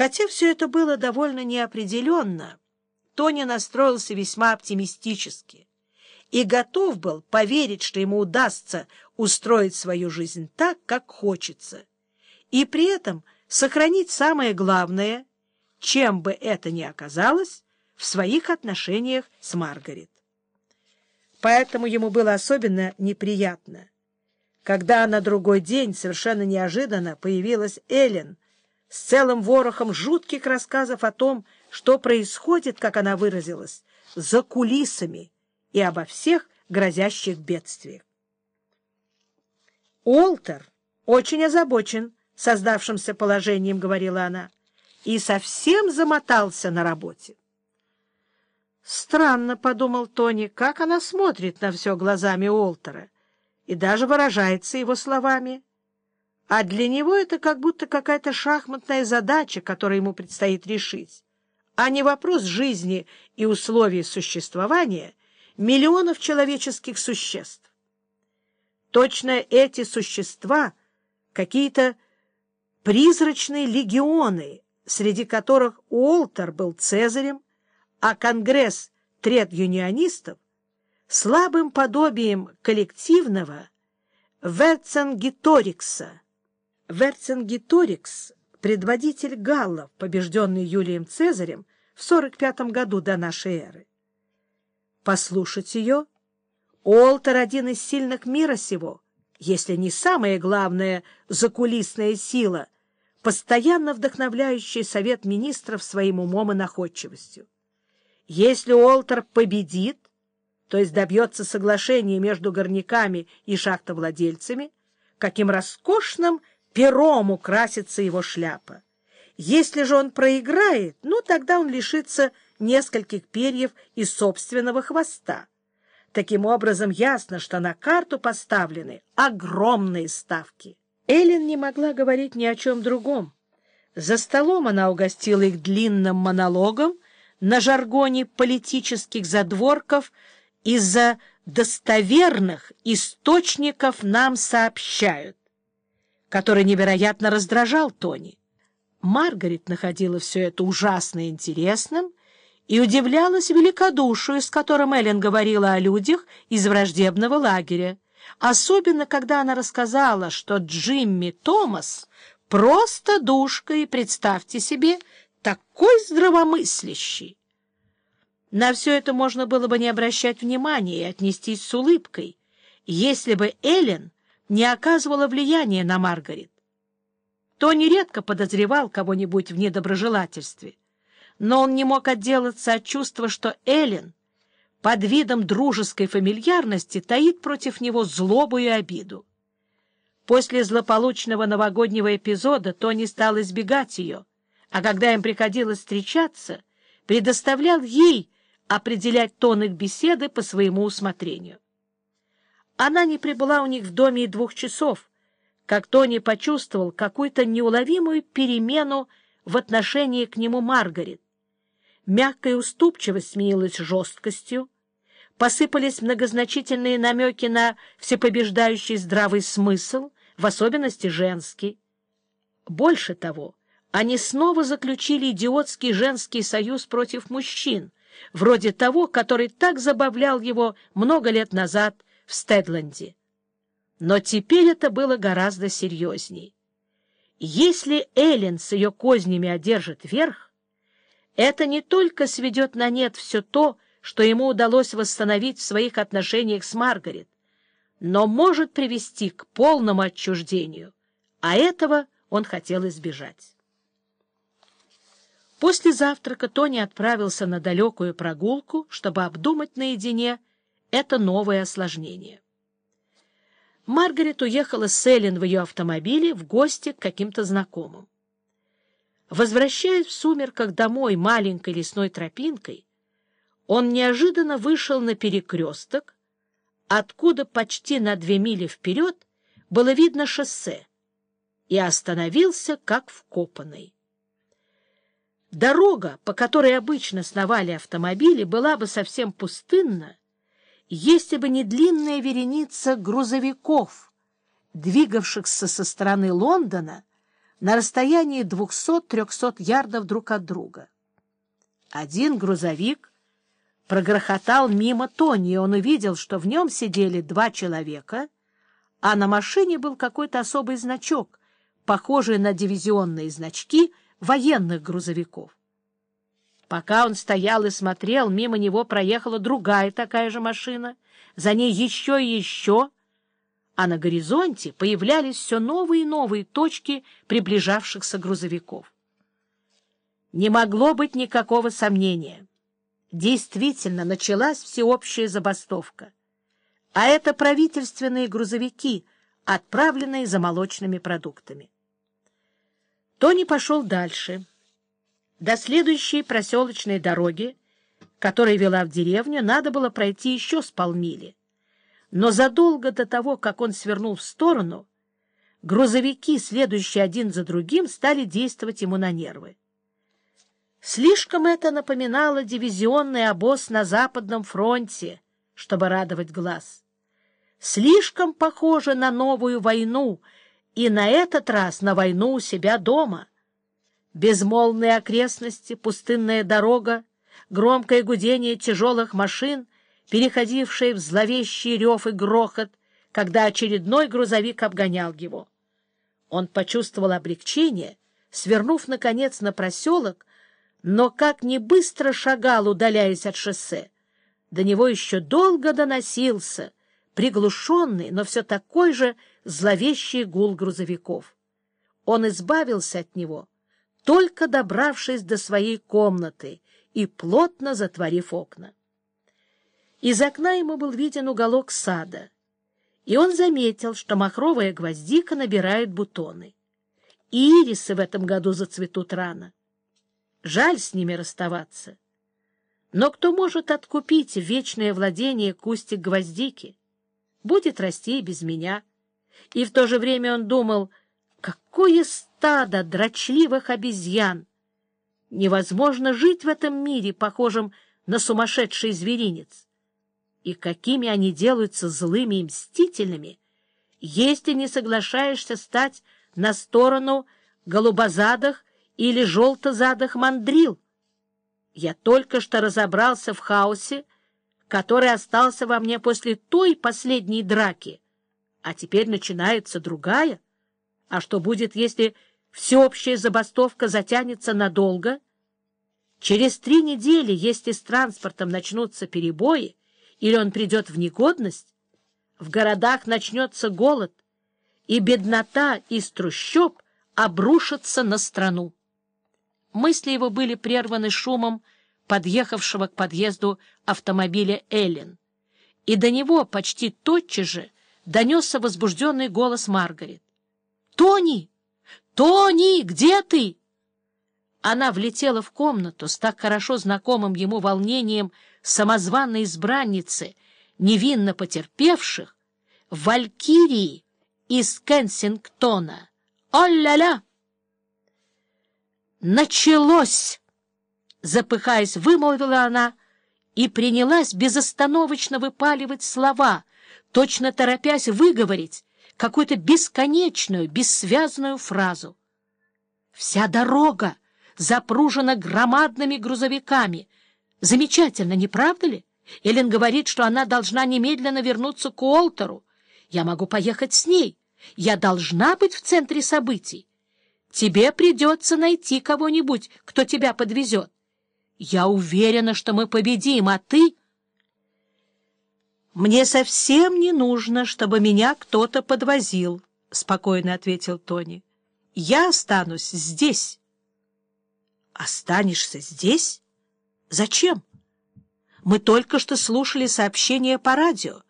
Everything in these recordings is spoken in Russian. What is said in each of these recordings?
Хотя все это было довольно неопределенно, Тони настроился весьма оптимистически и готов был поверить, что ему удастся устроить свою жизнь так, как хочется, и при этом сохранить самое главное, чем бы это ни оказалось, в своих отношениях с Маргарет. Поэтому ему было особенно неприятно, когда на другой день совершенно неожиданно появилась Эллен с целым ворохом жутких рассказов о том, что происходит, как она выразилась, за кулисами и обо всех грозящих бедствиях. Уолтер очень озабочен создавшимся положением, — говорила она, — и совсем замотался на работе. Странно, — подумал Тони, — как она смотрит на все глазами Уолтера и даже выражается его словами. А для него это как будто какая-то шахматная задача, которую ему предстоит решить, а не вопрос жизни и условий существования миллионов человеческих существ. Точно эти существа — какие-то призрачные легионы, среди которых Уолтер был Цезарем, а Конгресс трет-юнионистов слабым подобием коллективного Верцингиторикса. Верцингиторикс — предводитель галлов, побежденный Юлием Цезарем в 45 году до нашей эры. Послушать ее — Олтер — один из сильных мира сего, если не самая главная закулисная сила, постоянно вдохновляющая Совет Министров своим умом и находчивостью. Если Уолтер победит, то есть добьется соглашения между горняками и шахтовладельцами, каким роскошным пером украсится его шляпа. Если же он проиграет, ну, тогда он лишится нескольких перьев из собственного хвоста. Таким образом, ясно, что на карту поставлены огромные ставки. Эллен не могла говорить ни о чем другом. За столом она угостила их длинным монологом, на жаргоне политических задворков из-за достоверных источников нам сообщают, который невероятно раздражал Тони. Маргарет находила все это ужасно интересным и удивлялась великодушию, с которым Эллен говорила о людях из враждебного лагеря, особенно когда она рассказала, что Джимми Томас просто душка, и представьте себе, такой здравомыслящий. На все это можно было бы не обращать внимания и отнестись с улыбкой, если бы Эллен не оказывала влияния на Маргарет. Тони редко подозревал кого-нибудь в недоброжелательстве, но он не мог отделаться от чувства, что Эллен под видом дружеской фамильярности таит против него злобу и обиду. После злополучного новогоднего эпизода Тони стал избегать ее, а когда им приходилось встречаться, предоставлял ей определять тон их беседы по своему усмотрению. Она не прибыла у них в доме и двух часов, как Тони почувствовал какую-то неуловимую перемену в отношении к нему Маргарет. Мягкая уступчивость сменилась жесткостью, посыпались многозначительные намеки на всепобеждающий здравый смысл, в особенности женский. Больше того, они снова заключили идиотский женский союз против мужчин, вроде того, который так забавлял его много лет назад в Стедленде. Но теперь это было гораздо серьезней. Если Эллен с ее кознями одержит верх, это не только сведет на нет все то, что ему удалось восстановить в своих отношениях с Маргарет, но может привести к полному отчуждению, а этого он хотел избежать. После завтрака Тони отправился на далекую прогулку, чтобы обдумать наедине это новое осложнение. Маргарет уехала с Эллен в ее автомобиле в гости к каким-то знакомым. Возвращаясь в сумерках домой маленькой лесной тропинкой, он неожиданно вышел на перекресток, откуда почти на две мили вперед было видно шоссе, и остановился как вкопанный. Дорога, по которой обычно сновали автомобили, была бы совсем пустынна, если бы не длинная вереница грузовиков, двигавшихся со стороны Лондона на расстоянии 200-300 ярдов друг от друга. Один грузовик прогрохотал мимо Тони, и он увидел, что в нем сидели два человека, а на машине был какой-то особый значок, похожий на дивизионные значки военных грузовиков. Пока он стоял и смотрел, мимо него проехала другая такая же машина, за ней еще и еще, а на горизонте появлялись все новые и новые точки приближавшихся грузовиков. Не могло быть никакого сомнения. Действительно, началась всеобщая забастовка. А это правительственные грузовики, отправленные за молочными продуктами. Тони пошел дальше — до следующей проселочной дороги, которая вела в деревню, надо было пройти еще с полмили. Но задолго до того, как он свернул в сторону, грузовики, следующие один за другим, стали действовать ему на нервы. Слишком это напоминало дивизионный обоз на Западном фронте, чтобы радовать глаз. Слишком похоже на новую войну, и на этот раз на войну у себя дома. Безмолвные окрестности, пустынная дорога, громкое гудение тяжелых машин, переходившее в зловещий рев и грохот, когда очередной грузовик обгонял его. Он почувствовал облегчение, свернув, наконец, на проселок, но как не быстро шагал, удаляясь от шоссе. До него еще долго доносился приглушенный, но все такой же зловещий гул грузовиков. Он избавился от него — только добравшись до своей комнаты и плотно затворив окна. Из окна ему был виден уголок сада, и он заметил, что махровая гвоздика набирает бутоны. Ирисы в этом году зацветут рано. Жаль с ними расставаться. Но кто может откупить вечное владение кустик гвоздики? Будет расти и без меня. И в то же время он думал, какое стадо дрочливых обезьян! Невозможно жить в этом мире, похожем на сумасшедший зверинец. И какими они делаются злыми и мстительными, если не соглашаешься стать на сторону голубозадых или желтозадых мандрил. Я только что разобрался в хаосе, который остался во мне после той последней драки, а теперь начинается другая. А что будет, если всеобщая забастовка затянется надолго. Через три недели, если с транспортом начнутся перебои или он придет в негодность, в городах начнется голод, и беднота из трущоб обрушится на страну. Мысли его были прерваны шумом подъехавшего к подъезду автомобиля Эллен, и до него почти тотчас же донесся возбужденный голос Маргарет. «Тони!» «Тони, где ты?» Она влетела в комнату с так хорошо знакомым ему волнением самозванной избранницы, невинно потерпевших, Валькирии из Кенсингтона. «О-ля-ля!» «Началось!» — запыхаясь, вымолвила она и принялась безостановочно выпаливать слова, точно торопясь выговорить какую-то бесконечную, бессвязную фразу. Вся дорога запружена громадными грузовиками. Замечательно, не правда ли? Эллен говорит, что она должна немедленно вернуться к Уолтеру. Я могу поехать с ней. Я должна быть в центре событий. Тебе придется найти кого-нибудь, кто тебя подвезет. Я уверена, что мы победим, а ты... «Мне совсем не нужно, чтобы меня кто-то подвозил», — спокойно ответил Тони. «Я останусь здесь». «Останешься здесь? Зачем? Мы только что слушали сообщение по радио.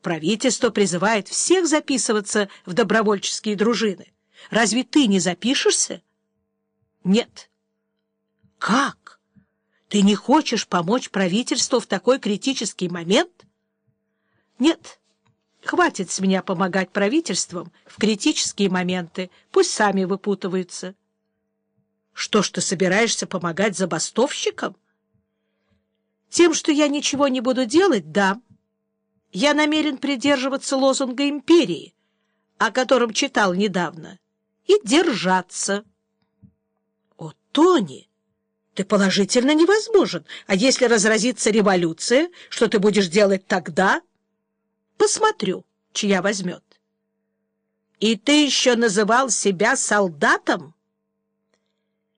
Правительство призывает всех записываться в добровольческие дружины. Разве ты не запишешься?» «Нет». «Как? Ты не хочешь помочь правительству в такой критический момент?» Нет, хватит с меня помогать правительствам в критические моменты. Пусть сами выпутываются. Что ж ты собираешься помогать забастовщикам? Тем, что я ничего не буду делать, да. Я намерен придерживаться лозунга империи, о котором читал недавно. и держаться. — О, Тони, ты положительно невозможен. А если разразится революция, что ты будешь делать тогда? Посмотрю, чья возьмет. — И ты еще называл себя солдатом? —